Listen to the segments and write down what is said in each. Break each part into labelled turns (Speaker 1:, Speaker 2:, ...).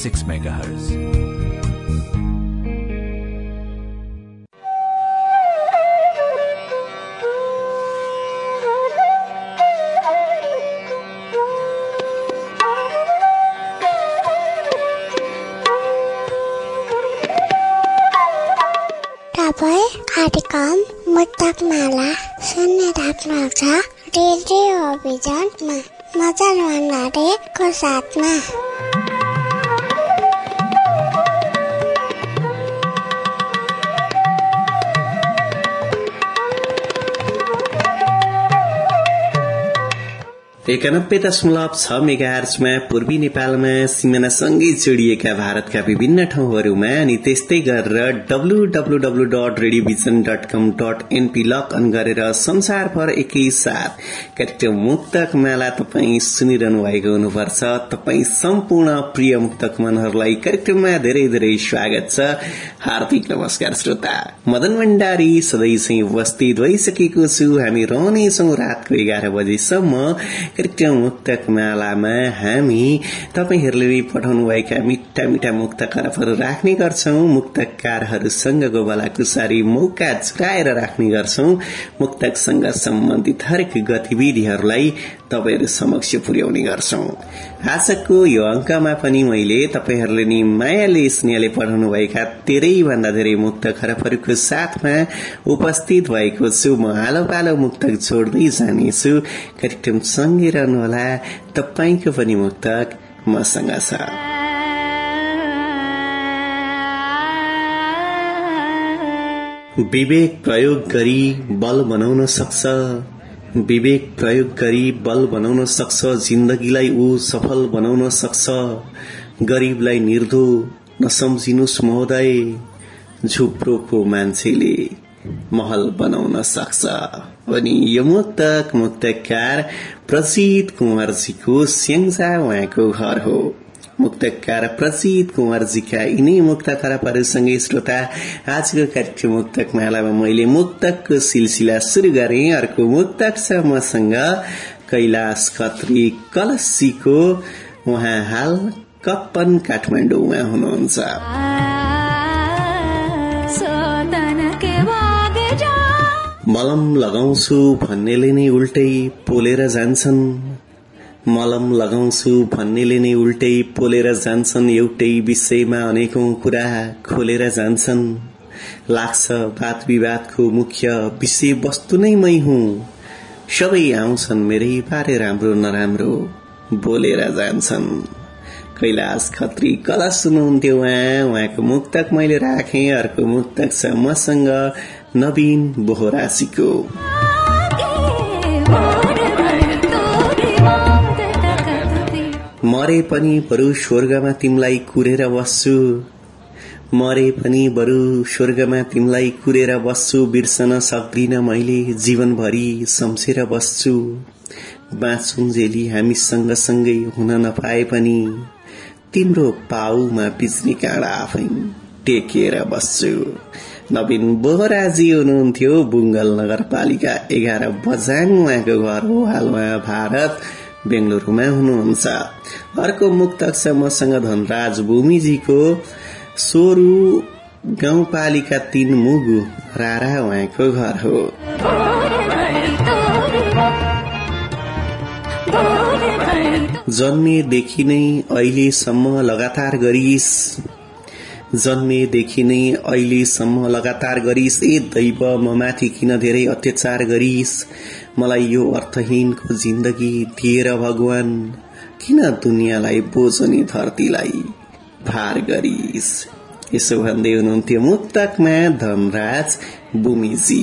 Speaker 1: 6 MHz.
Speaker 2: एकानब्बे दशमलव छ मेगार्चमा पूर्वी नेपालमा सिमानासँगै जोडिएका भारतका विभिन्न ठाउँहरूमा अनि त्यस्तै गरेर W W W dot Radio Vision dot com dot NP log in गरेर संसारभर एकैसाथ कार्यक्रम मुक्तक माला तपाई सुनिरहनु भएको हुनुपर्छ। तपाई सम्पूर्ण प्रिय मुक्तक मनहरूलाई कार्यक्रममा धेरै धेरै स्वागत छ। हार्दिक नमस्कार श्रोता। मदन भण्डारी सधैँ उपस्थित भइसकेको छु। हामी रहनेछौ रातको एघार बजेसम्म। कार्यक्रम मुक्तक मालामा हामी तपाईँहरूले पठाउनुभएका मिठा मिठा मुक्त खरबहरू राख्ने गर्छौ मुक्तकारहरूसँगको बलाकुसारी मौका छुटाएर राख्ने गर्छौ मुक्तकसँग सम्बन्धित हरेक गतिविधिहरूलाई तपाईँहरू समक्ष पुर्याउने गर्छौ। आजको यो अंकमा पनि मैले तपाईँहरूले नि मायाले स्नेहले पठाउनुभएका धेरै भन्दा धेरै मुक्त खरबहरूको साथमा उपस्थित भएको छु। म आलो पालो मुक्तक छोड्दै जानेछु। कार्यक्रम सँगै रहनुहोला। तपाईँको पनि मुक्तक मसँग छ। विवेक प्रयोग गरी बल बनाउन सक्छ। विवेक प्रयोग गरी बल बनाउन सक्छ जिन्दगीलाई ऊ सफल बनाउन सक्छ। गरीबलाई निर्धो नसम्झिनुहोस् महोदय झुप्रोको मान्छेले महल बनाउन सक्छ। अनि यो मुक्तक मुक्तकार प्रसिद्ध कुमारजीको स्याङ्जा उहाँको घर हो। मुक्तकार प्रसिद्ध कुमारजीका यिनै मुक्त खराबहरूसँगै श्रोता आजको कार्यक्रम मुक्तक मालामा मैले मुक्तकको सिलसिला शुरू गरे अर्को मुक्तक छ मसँग कैलाश खत्री कलसीको उहाँ हाल कप्पन काठमाडौँमा हुनुहुन्छ मलम लगाउँछु भन्नेले नै उल्टै पोलेर जान्छन् मलम लगाउँछु भन्नेले नै उल्टै पोलेर जान्छन् एउटै विषयमा अनेकौं कुरा खोलेर जान्छन्। लाग्छ वाद विवादको मुख्य विषय वस्तु नै मै हुँ। सबै आउँछन् मेरै बारे राम्रो नराम्रो बोलेर जान्छन्। कैलाश खत्री कला सुन्नुहुन्थ्यो उहाँ। उहाँको मुक्तक मैले राखेँ अर्को मुक्तक छ मसँग नवीन बोहरासीको। मरे पनि बरु स्वर्गमा तिमलाई कुरेर बस्छु। मरे पनि बरु स्वर्गमा तिमलाई कुरेर बस्छु बिर्सन सक्दिन मैले जीवनभरि सम्सेर बस्छु। बाँचुन्जेली हामी सँगसँगै हुन नपाए पनि तिम्रो पाउमा पिच्ने काँडा आफै टेकेर बस्छु। नवीन बोहराजी हुनुहुन्थ्यो बुङ्गल नगरपालिका एघार बजाङ उहाँको घर हो हाल उहाँ भारत। बेंगलुरूमा हुनुहुन्छ। अर्को मुक्तक छ मसँग धनराज भूमिजीको सोरु गाउँपालिका तीन मुगु रारा उहाँको घर हो। जन्मेदेखि नै अहिलेसम्म लगातार गरिस। जन्मेदेखि नै अहिलेसम्म लगातार गरिस। ए दैव म माथि किन धेरै अत्याचार गरिस? मलाई यो अर्थहीनको जिन्दगी दिएर भगवान किन दुनियाँलाई बोझनी धरतीलाई भार गरिस? यसो भन्दै हुनुहुन्थ्यो मुक्तकमा धनराज बुमिजी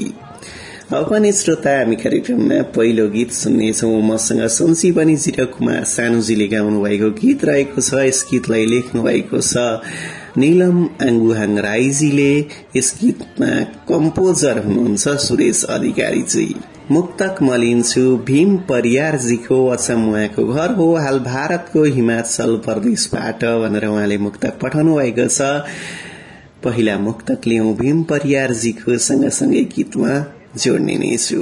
Speaker 2: अब पनि श्रोता हामी कार्यक्रममा पहिलो गीत सुन्नेछौ। मसँग सन्सी पनि जिर कुमार सानुजीले गाउनु भएको गीत रहेको छ। यस गीतलाई लेख्नु भएको छ निलम आङ्गुहाङ राईजीले। यस गीतमा कम्पोजर हुनुहुन्छ सुरेश अधिकारीजी।
Speaker 3: मुक्तक मलिन्छु भीम परियारजीको अचम उहाँको घर हो हाल भारतको हिमाचल प्रदेशबाट भनेर उहाँले मुक्तक पठाउनु भएको छ। पहिला मुक्तक लियौं भीम परियारजीको सँगसँगै गीतमा जोड्ने नै छु।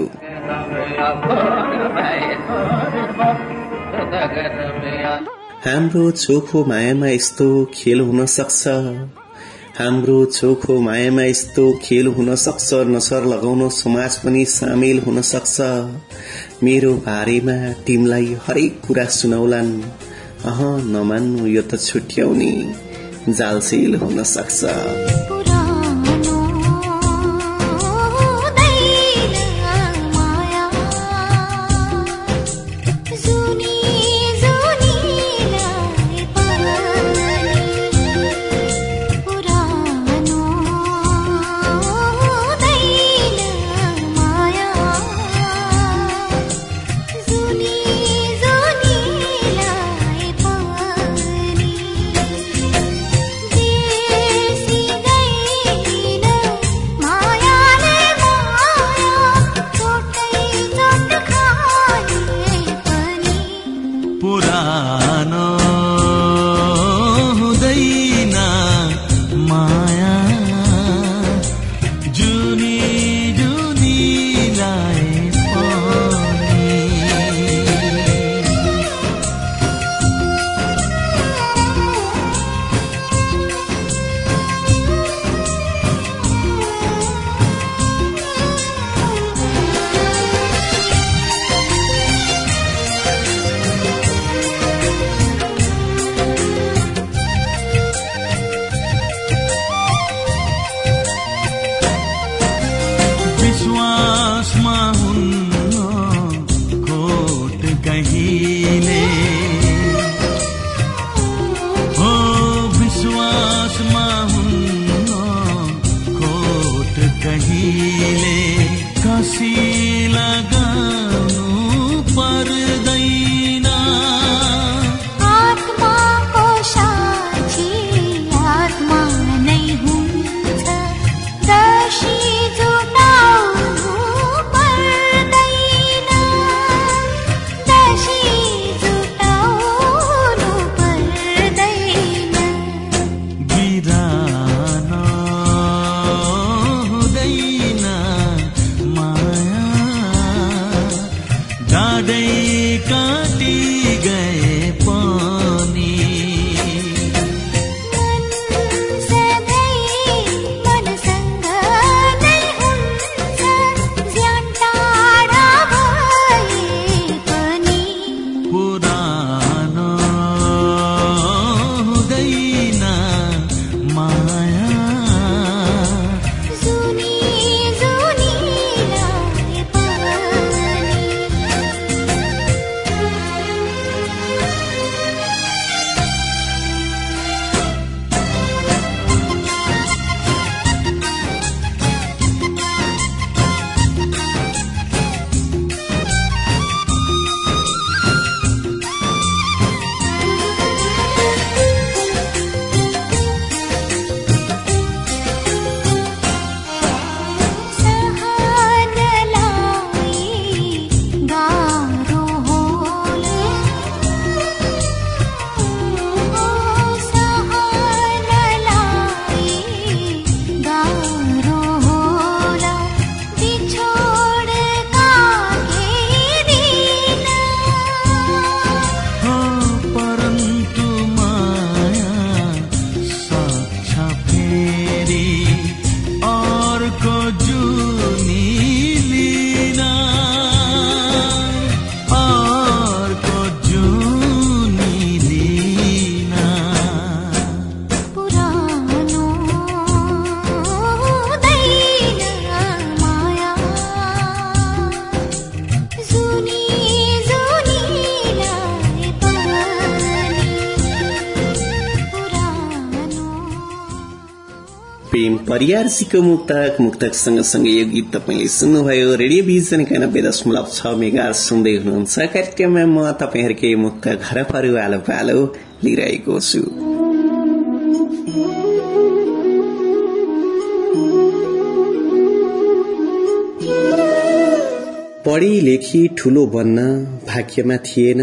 Speaker 3: हाम्रो चोखो मायामा यस्तो खेल हुन सक्छ। हाम्रो चोखो मायामा यस्तो खेल हुन सक्छ नसर लगाउन समाज पनि सामेल हुन सक्छ। मेरो बारेमा टिमलाई हरेक कुरा सुनाउलान्। अह नमान्नु यो त छुट्याउने जालसेल हुन सक्छ। परियारसीको मुक्तक मुक्तक सँगसँगै यो गीत तपाईँले सुन्नुभयो रेडियो भिजन एकानब्बे दशमलव छ मेगा सुन्दै हुनुहुन्छ कार्यक्रममा म तपाईँहरूकै मुक्त घर परू आलो पालो लिइरहेको छु
Speaker 2: पढी लेखी ठुलो बन्न भाग्यमा थिएन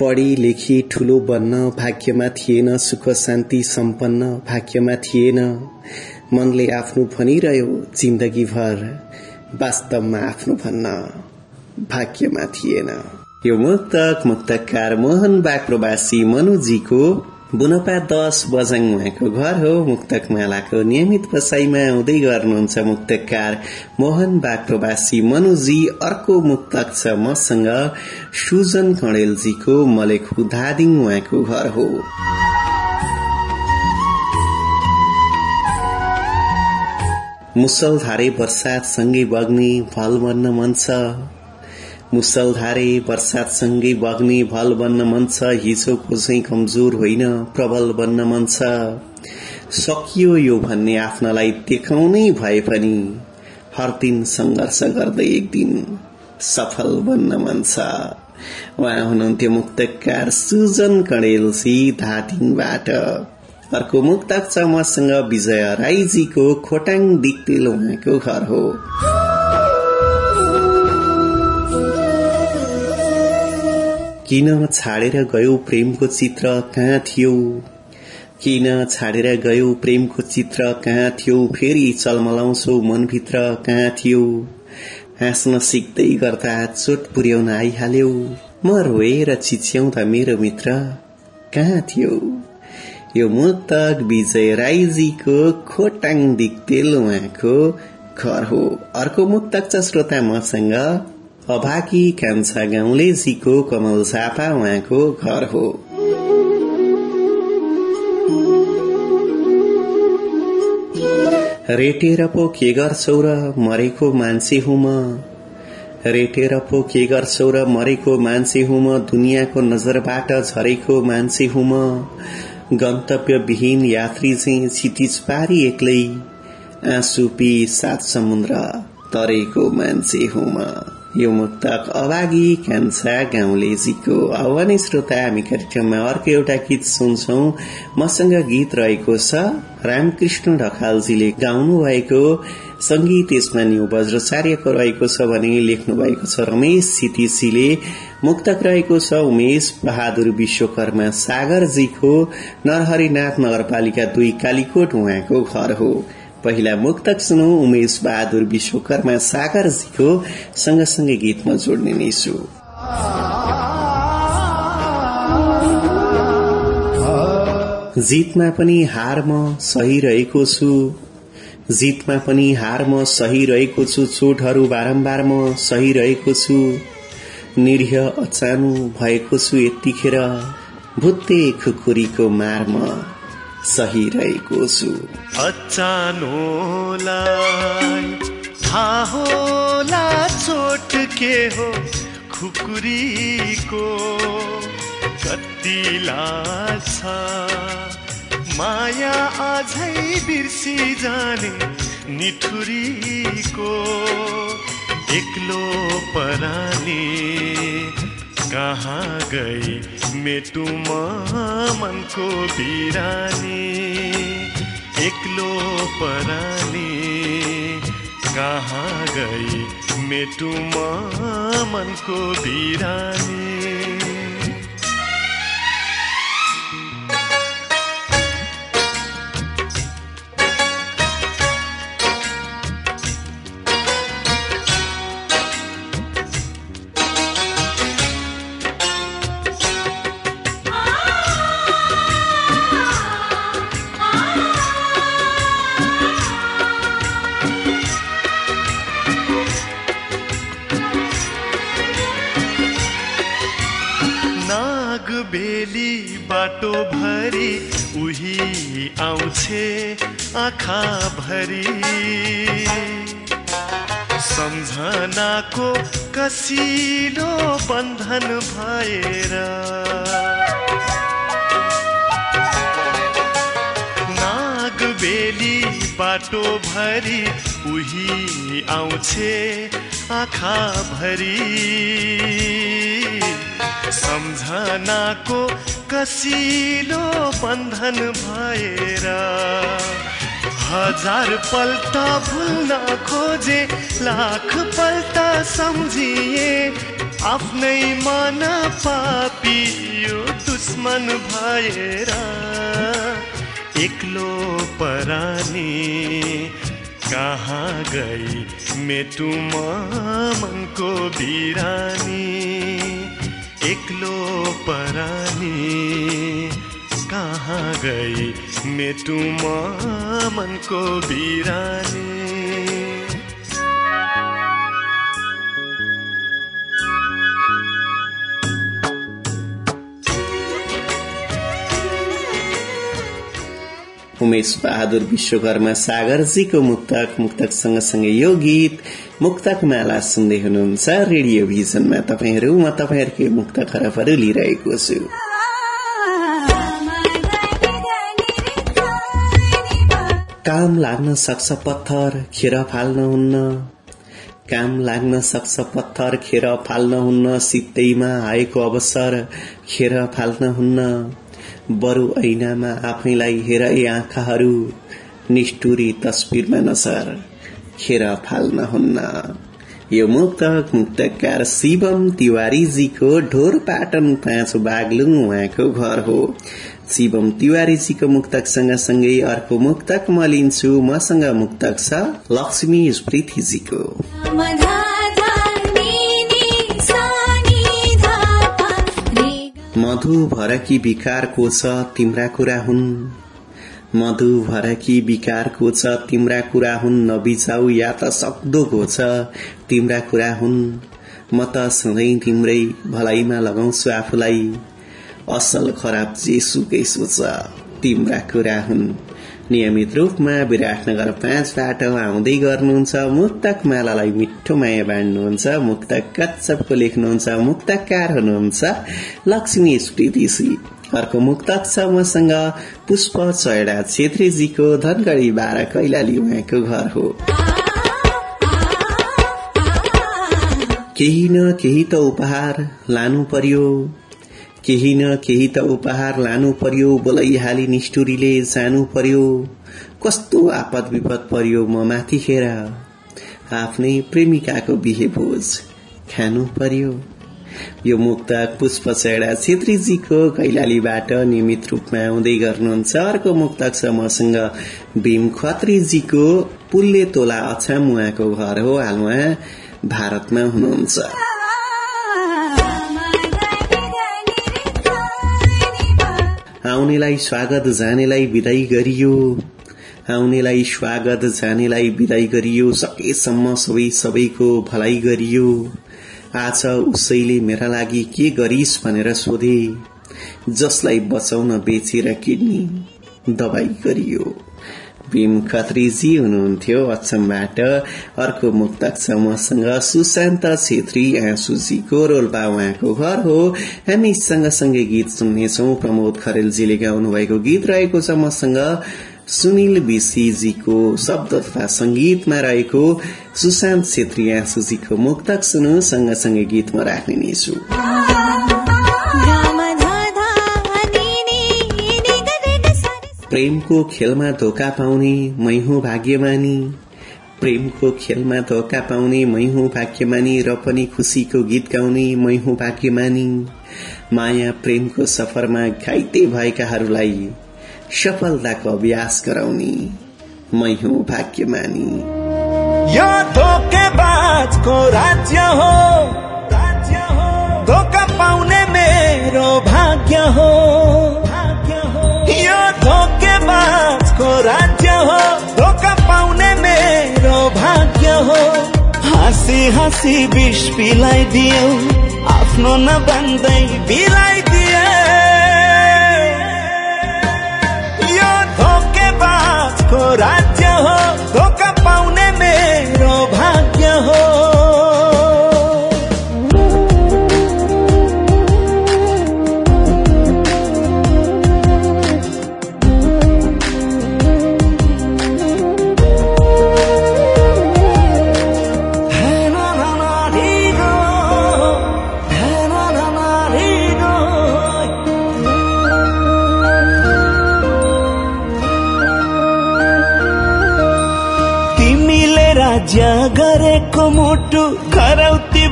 Speaker 2: पढी लेखी ठुलो बन्न भाग्यमा थिएन सुख शान्ति सम्पन्न भाग्यमा थिएन। मनले आफ्नो भनिरह्यो जिन्दगीभर वास्तवमा आफ्नो भन्न भाग्यमा थिएन। यो मुक्तक मुक्तकार मोहन बाग मनुजीको बुनपा दस बजाङ उहाँको घर हो मुक्तक मालाको नियमित बसाईमा आउँदै गर्नुहुन्छ मुक्तकार मोहन बाग प्रवासी मनुजी अर्को मुक्तक छ मसँग सुजन कणेलजीको मलेखु धादिङ उहाँको घर हो। मुसलधारे सँगै बग्ने फल बन्न मन छ। मुसलधारे वर्षासँगै बग्ने भल बन्न मन छ हिजोको चाहिँ कमजोर होइन प्रबल बन्न मन छ। सकियो यो भन्ने आफ्नालाई देखाउनै भए पनि हर दिन संघर्ष गर्दै एक दिन सफल बन्न मन छ। उहाँ हुनुहुन्थ्यो मुक्तकार सुजन कणेलसी धादिङबाट। अर्को मुक्तक छ मसँग विजय राईजीको खोटाङ दिक्तेल उहाँको घर हो। किन छाडेर गयो प्रेमको चित्र कहाँ थियो? किन छाडेर गयो प्रेमको चित्र कहाँ थियो? फेरि चलमलाउँछौ मनभित्र कहाँ थियो? हाँस्न सिक्दै गर्दा चोट पुर्याउन आइहाल्यौ। म रोएर चिच्याउँदा मेरो मित्र कहाँ थियो? यो मुक्तक विजय राईजीको खोटाङ दिक्तेल उहाँको घर हो। अर्को मुक्तक छ श्रोता मसँग। अभाकी कान्छा गाउँलेजीको कमल झापा उहाँको घर हो। रेटेर पो के गर्छौ र मरेको मान्छे हुँ म? रेटेर पो के गर्छौ र मरेको मान्छे हुँ म? दुनियाँको नजरबाट झरेको मान्छे हुँ म? गन्तव्य विहीन यात्री चाहिँ क्षितिज पारी एक्लै आँसु पी सात समुद्र तरेको मान्छे हुँ म। यो मुक्तक अभागी कान्छा गाउँलेजीको श्रोता हामी कार्यक्रममा अर्को एउटा गीत सुन्छौ मसँग गीत रहेको छ रामकृष्ण ढकालजीले गाउनु भएको संगीत यसमा न्यू वज्रचार्यको रहेको छ भने लेख्नु भएको छ रमेश सितिसीले मुक्तक रहेको छ उमेश बहादुर विश्वकर्मा सागरजीको नरहरिनाथ नगरपालिका दुई कालीकोट उहाँको घर हो पहिला मुक्तक सुनौ उमेश बहादुर विश्वकर्मा सागरजीको सँगसँगै गीतमा जोड्ने नै छु। जितमा पनि हार म सही रहेको छु जितमा पनि हार म सही रहेको छु चोटहरू बारम्बार म सही रहेको छु निरीह अचानु भएको छु यतिखेर भुत्ते खुकुरीको मार म सही रहेको छु।
Speaker 4: अचानोलाई थाहा चोट के हो खुकुरीको। कति लाग्छ माया अझै बिर्सी जाने निठुरीको। एक्लो परानी कहाँ गई? मेटुमा मनको बिरानी एक्लो परानी। कहाँ गई? मेटुमा मनको बिरानी। आँखा भरी सम्झनाको कसिलो बन्धन भएर नाग बेली बाटो भरी उही आउँछे आँखा भरी सम्झनाको कसिलो बन्धन भएर हजार पल्ट भुल्न खोजे लाख पल्ट सम्झिए। आफ्नै मन पापियो दुश्मन भएर एक्लो परानी कहाँ गई मेटु मनको बिरानी? एक्लो परानी। कहाँ गई? मेटु मनको बिरानी
Speaker 2: उमेश बहादुर विश्वकर्मा सागरजीको मुक्तक मुक्तक सँगसँगै यो गीत मुक्तक माला सुन्दै हुनुहुन्छ रेडियो भिजनमा तपाईँहरू। म तपाईँहरूकै मुक्त खरबहरू लिइरहेको छु। काम लाग्न सक्छ पत्थर खेर फाल्न हुन्न। काम लाग्न सक्छ पत्थर खेर फाल्न हुन्न। सित्तैमा आएको अवसर खेर फाल्न हुन्न। बरु ऐनामा आफैलाई हेर ए आँखाहरू निष्ठुरी तस्विरमा नसर खेर फाल्न हुन्न। यो मुक्तक मुक्तकार शिवम तिवारीजीको ढोर पाटन पाँच बागलुङ उहाँको घर हो। शिवम तिवारीजीको मुक्तक सँगसँगै अर्को मुक्तक म लिन्छु मसँग मुक्तक छ लक्ष्मी स्मृतिजीको मधु भरकी विकारको छ तिम्रा कुरा हुन्। मधु भरकी विकारको छ तिम्रा कुरा हुन् नबिचाउ या त सक्दोको छ तिम्रा कुरा हुन्। म त सधैँ तिम्रै भलाइमा लगाउँछु आफूलाई। असल खराब जेसुकै सोच तिम्रा कुरा हुन्। नियमित रूपमा विराटनगर पाँचबाट आउँदै गर्नुहुन्छ मुक्तक मालालाई मिठो माया बाँड्नुहुन्छ। मुक्तक कच्छपको लेख्नुहुन्छ। मुक्तकार हुनुहुन्छ लक्ष्मी स्मृतिसी अर्को मुक्तक छ मसँग पुष्प चयडा छेत्रीजीको धनगढी बाह्र कैलाली उहाँको घर हो। केही न केही त उपहार लानु पर्यो। केही न केही त उपहार लानु पर्यो बोलाइहाली निष्ठुरीले जानु पर्यो। कस्तो आपद विपद पर्यो म माथि खेर आफ्नै प्रेमिकाको बिहे भोज खानु पर्यो। यो मुक्तक पुष्प चेडा छेत्रीजीको कैलालीबाट नियमित रूपमा आउँदै गर्नुहुन्छ। अर्को मुक्तक छ मसँग भीम खत्रीजीको पुल्ले तोला अछाम उहाँको घर हो। हाल उहाँ भारतमा हुनुहुन्छ। आउनेलाई स्वागत जानेलाई विदाई गरियो। आउनेलाई स्वागत जानेलाई विदाई गरियो। सकेसम्म सबै सबैको भलाइ गरियो। आज उसैले मेरा लागि के गरिस् भनेर सोधे। जसलाई बचाउन बेचेर किड्नी दबाई गरियो। भीम खत्रीजी हुनुहुन्थ्यो अचमबाट अर्को मुक्तक छ मसँग सुशान्त छेत्री आँसुजीको रोल्पा उहाँको घर हो हामी सँगसँगै गीत सुन्नेछौ प्रमोद खरेलजीले गाउनु भएको गीत रहेको छ मसँग सुनिल विशीजीको शब्द तथा संगीतमा रहेको सुशान्त छेत्री आँसुजीको मुक्तक सुनु सँगसँगै गीत म राख्ने नै छु प्रेमको खेलमा धोका पाउने मै हुँ भाग्यमानी। प्रेमको खेलमा धोका पाउने मै हुँ भाग्यमानी र पनि खुसीको गीत गाउने मै हुँ भाग्यमानी। माया प्रेमको सफरमा घाइते भएकाहरूलाई सफलताको अभ्यास गराउने मै हुँ भाग्यमानी।
Speaker 5: यो धोकेबाजको राज्य हो। हाँसी हाँसी विष पिलाइदियो आफ्नो नभन्दै बिलाइदिए यो धोकेबाजको राज्य हो धोका पाउने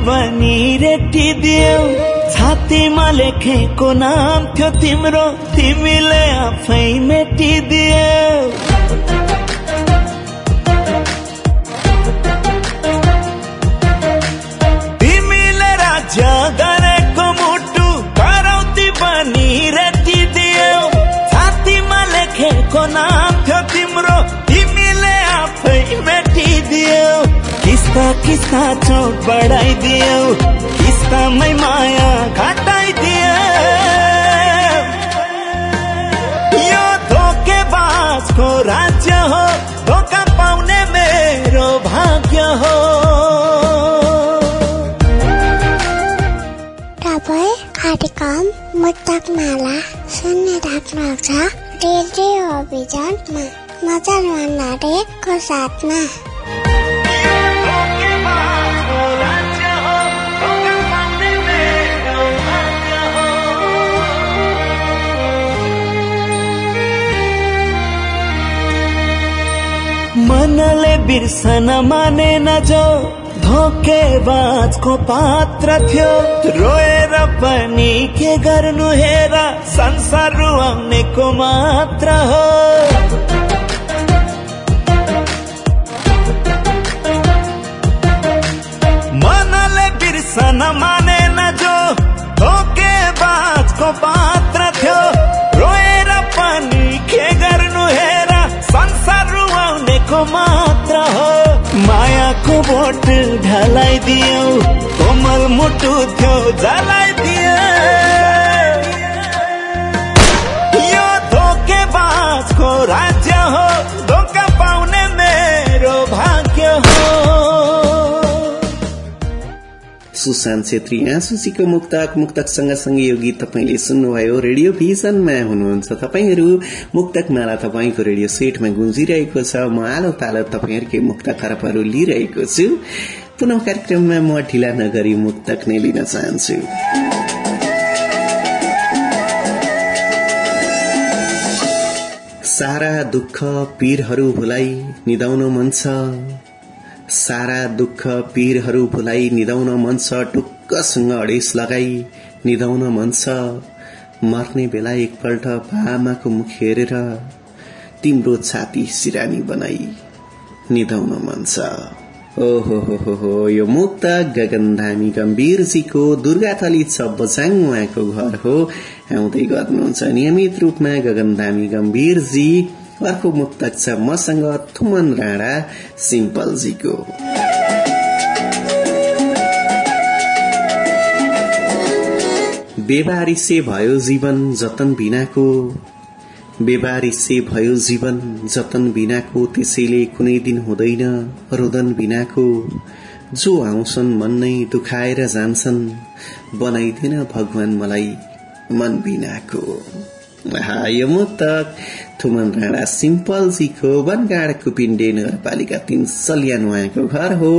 Speaker 5: बनी रेटिदियो छातीमा लेखेको नाम थियो तिम्रो। तिमीले आफै मेटिदियो किस्ता चौक बढाइदियो किस्तामै माया घटाइदियो यो धोकेबाजको राज्य हो धोका पाउने मेरो भाग्य हो।
Speaker 1: तपाईँ कार्यक्रम मुक्तक माला सुन्ने राख्नुहुन्छ। रेडियो अभियानमा मदन भण्डारीको साथमा?
Speaker 5: मनले बिर्सन मानेन जो धोकेबाजको पात्र थियो। रोएर पनि के गर्नु हेर संसार रुवाउनेको मात्र हो। मनले बिर्सन मानेन जो धोकेबाजको पात्र रुवाउनेको मात्र हो। मायाको बोट ढलाइदियो कोमल मुटु थियो जलाइदियो यो धोकेबाजको राज्य हो।
Speaker 2: सुशान्त छेत्री आँसुसीको मुक्तक मुक्तक सँगसँगै यो गीत तपाईँले सुन्नुभयो। रेडियो भिजनमा हुनुहुन्छ तपाईँहरू। मुक्तक माला तपाईँको रेडियो सेटमा गुन्जिरहेको छ। म आलो तालो तपाईँहरूकै मुक्त खरबहरू लिइरहेको छु। पुनः कार्यक्रममा म ढिला नगरी मुक्तक नै लिन चाहन्छु। सारा दुःख पीरहरू भुलाई निदाउन मन छ। सारा दुःख पीरहरू भुलाई निदाउन मन छ टुक्कसँग अडेस लगाई निदाउन मन छ। मर्ने बेला एकपल्ट बामाको मुख हेरेर तिम्रो छाती सिरानी बनाई निदाउन मन छ। ओहो हो हो हो यो मुक्त गगन धामी गम्भीरजीको दुर्गाथली छ बजाङ उहाँको घर हो। आउँदै गर्नुहुन्छ नियमित रूपमा गगन धामी गम्भीरजी। अर्को मुक्तक छ मसँग थुमन राणा सिम्पलजीको। बेबारिसे भयो जीवन जतन बिनाको बेबारिसे भयो जीवन जतन बिनाको त्यसैले कुनै दिन हुँदैन रोदन बिनाको। जो आउँछन् मन नै दुखाएर जान्छन् बनाइदिन भगवान मलाई मन बिनाको। आहा, यो मुक्तक थुमन राणा सिम्पलजीको बनगाड कुपिण्डे नगरपालिका तीन सल्यान उहाँको घर हो।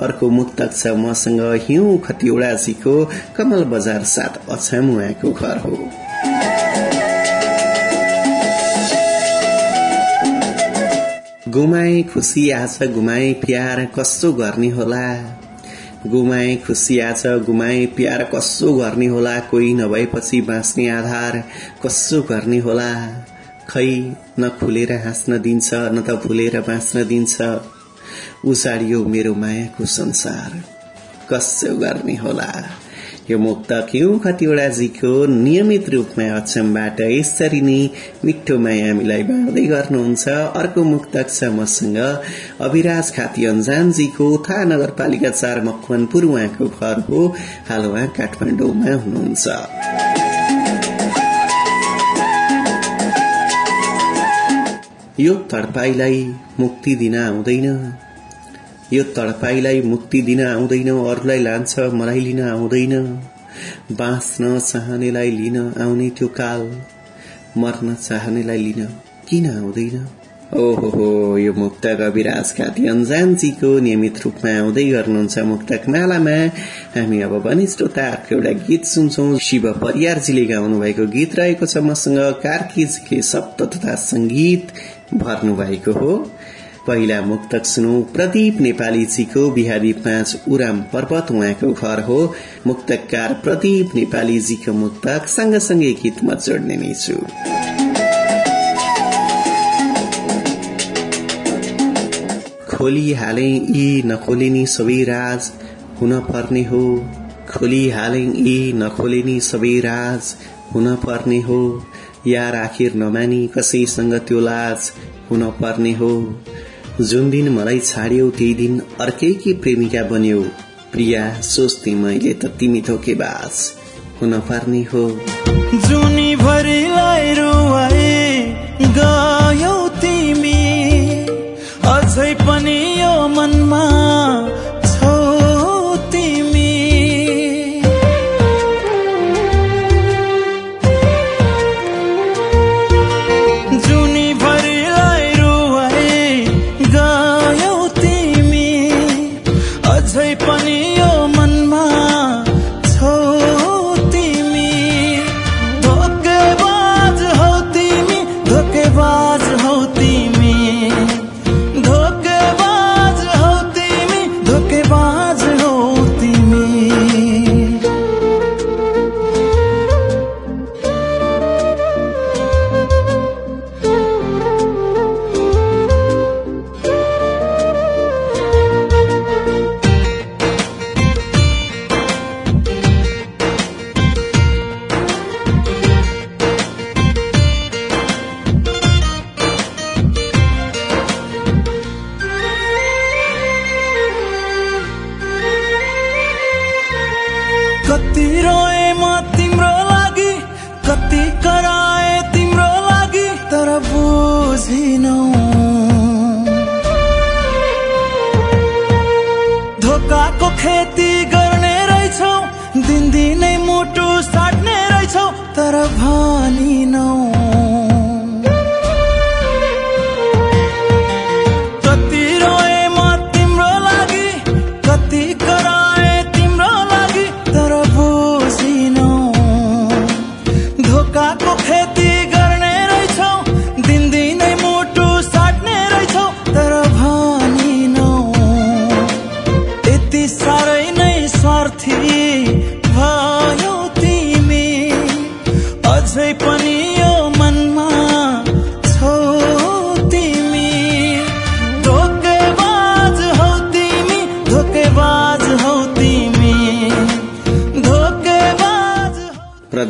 Speaker 2: अर्को मुक्तक छ मसँग हिउँ खतिवड़ाजीको कमल बजार सात अछाम उहाँको घर हो। गुमाए खुसी आज गुमाए प्यार कसो गर्ने होला? गुमाए खुसी आज गुमाए प्यार कसो गर्ने होला कोही नभएपछि बाँच्ने आधार कसो गर्ने होला? खै न खुलेर हाँस्न दिन्छ न त भुलेर बाँच्न दिन्छ। उजाडियो मेरो मायाको संसार कसो गर्ने होला? यो मुक्तक हिउँ खतिवड़ाजीको नियमित रूपमा अक्षमबाट यसरी नै मिठो माया हामीलाई बाँड्दै गर्नुहुन्छ। अर्को मुक्तक छ मसँग अभिराज खाती अन्जानजीको था नगरपालिका चार मकवानपुर उहाँको घर हो हाल उहाँ काठमाडौँमा हुनुहुन्छ। यो तडपाईलाई मुक्ति दिन आउँदैन। यो तडपाईलाई मुक्ति दिन आउँदैन अरूलाई लान्छ मलाई लिन आउँदैन। बाँच्न चाहनेलाई लिन आउने त्यो काल मर्न चाहनेलाई लिन किन आउँदैन? ओहो यो मुक्तक अविराज खाती अन्जानजीको नियमित रूपमा आउँदै गर्नुहुन्छ मुक्तक मालामा। हामी अब पनि श्रोताहरूको एउटा गीत सुन्छौं। शिव परियारजीले गाउनु भएको गीत रहेको छ मसँग कार्कीजीले शब्द तथा संगीत भर्नु भएको हो। पहिला मुक्तक सुनौ। प्रदीप नेपालीजीको बिहारी पाँच उराम पर्वत उहाँको घर हो। मुक्तकार प्रदीप नेपालीजीको मुक्तक सँगसँगै गीतमा जोड्ने नै छु। खोलिहाले यी नखोलिनी सबै राज हुन पर्ने हो। खोलिहाले यी नखोलिनी सबै राज हुन पर्ने हो। यार आखिर नमानी कसैसँग त्यो लाज हुन पर्ने हो। जुन दिन मलाई छाड्यौ त्यही दिन अर्कैकी प्रेमिका बन्यौ। प्रिया सोच्थे मैले त तिमी धोकेबाज हुन पर्ने हो।
Speaker 6: जुनी भरिलाई रुवाए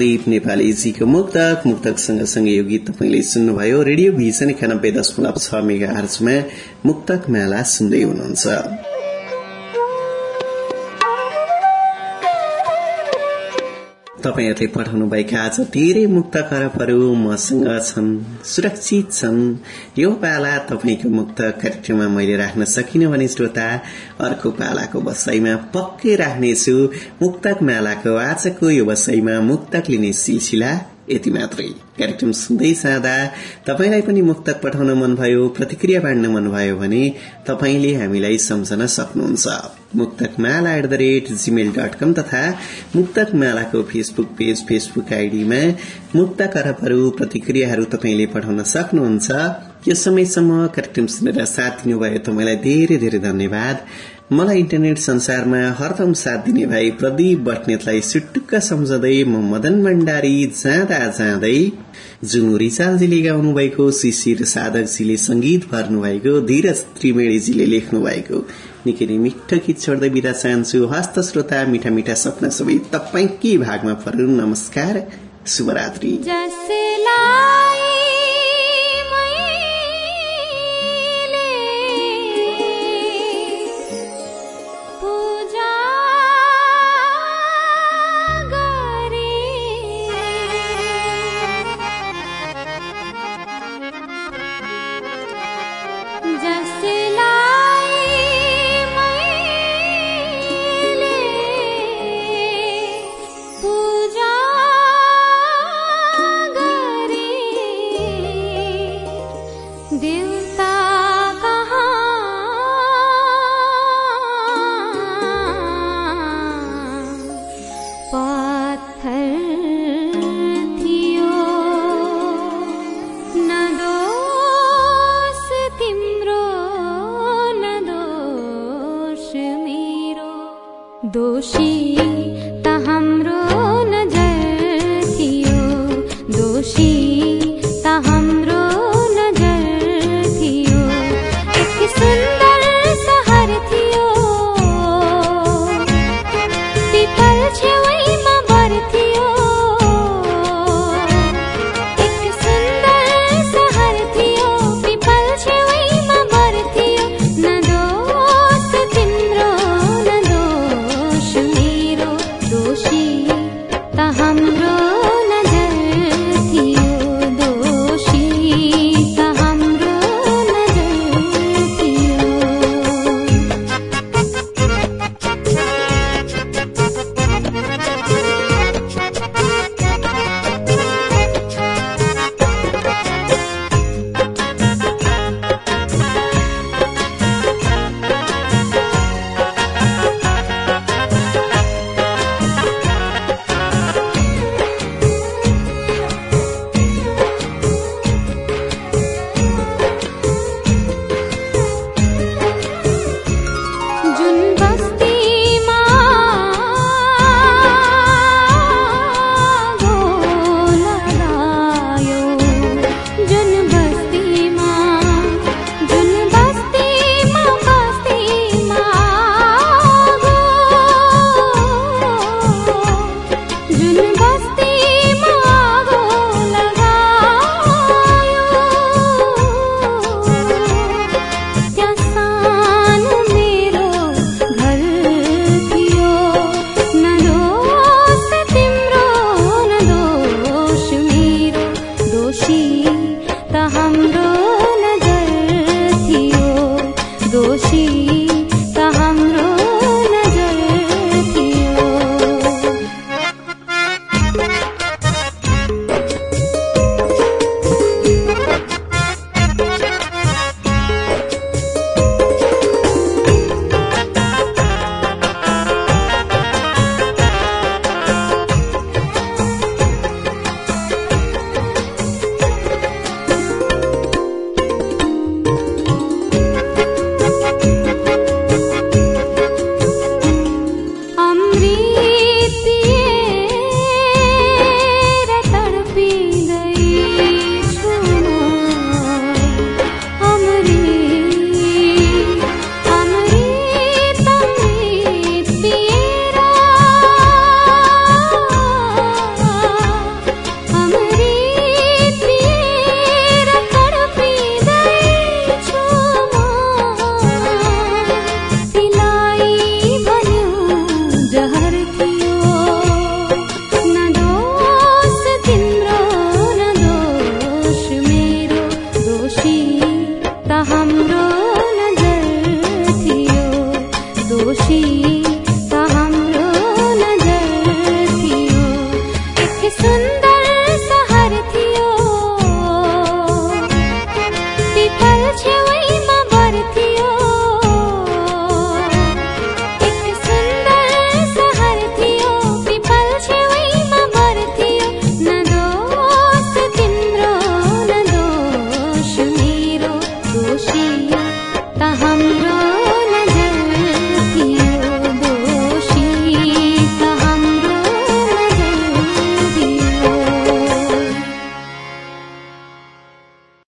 Speaker 2: प्रदीप नेपालीजीको मुक्तक मुक्तक सँगसँगै यो गीत तपाईँले सुन्नुभयो। रेडियो भिजन एकानब्बे दशमलव छ मेगा आर्चमा मुक्तक मेला सुन्दै हुनुहुन्छ। तपाईँहरूले पठाउनुभएका आज धेरै मुक्त करपहरू मसँग छन् सुरक्षित छन्। यो पाला तपाईँको मुक्त कार्यक्रममा मैले राख्न सकिनँ भने श्रोता अर्को पालाको बसाईमा पक्कै राख्नेछु। मुक्तक मेलाको आजको यो बसाईमा मुक्तक लिने सिलसिला यति मात्रै। कार्यक्रम सुन्दै जाँदा तपाईँलाई पनि मुक्तक पठाउन मनभयो प्रतिक्रिया बाँड्न मनभयो भने तपाईँले हामीलाई सम्झन सक्नुहुन्छ। Muktak Mala at the rate Gmail dot com तथा मुक्तक फेसबुक पेज फेसबुक आइडीमा मुक्त करपहरू प्रतिक्रियाहरू तपाईँले पठाउन सक्नुहुन्छ। यो समयसम्म कार्यक्रम सुनेर साथ दिनुभयो तपाईँलाई धेरै धेरै धन्यवाद। मलाई इन्टरनेट संसारमा हरदम साथ दिने भाइ प्रदीप बटनेतलाई सुटुक्क सम्झँदै म मदन भण्डारी जाँदा जाँदै जुन रिचालजीले गाउनु भएको शिशिर साधकजीले संगीत भर्नु भएको धीरज त्रिवेणीजीले लेख्नु भएको निकै नै मिठो गीत छोड्दै बिदा चाहन्छु। हस्त श्रोता मिठा मिठा सपना सबै तपाईँ के भागमा परुन् नमस्कार शुभरात्री। Deus